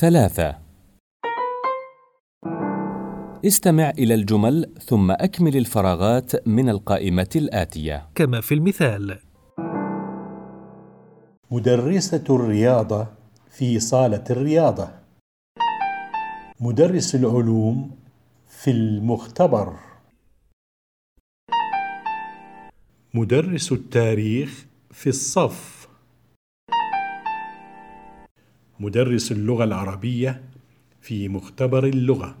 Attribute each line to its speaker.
Speaker 1: ثلاثة. استمع إلى الجمل ثم أكمل الفراغات من القائمة الآتية.
Speaker 2: كما في المثال.
Speaker 3: مدرسة الرياضة في صالة الرياضة. مدرس العلوم في المختبر. مدرس التاريخ في الصف. مدرس اللغة العربية في مختبر اللغة.